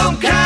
some kind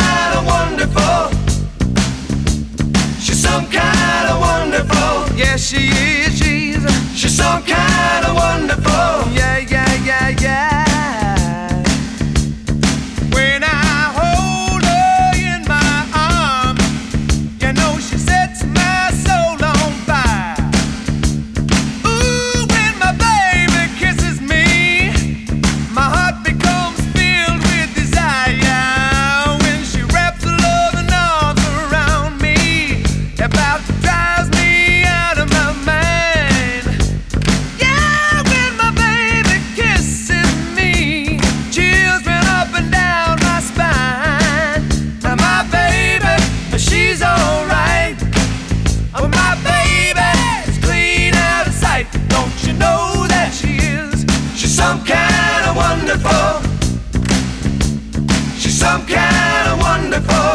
some kind of wonderful. She's some kind of wonderful.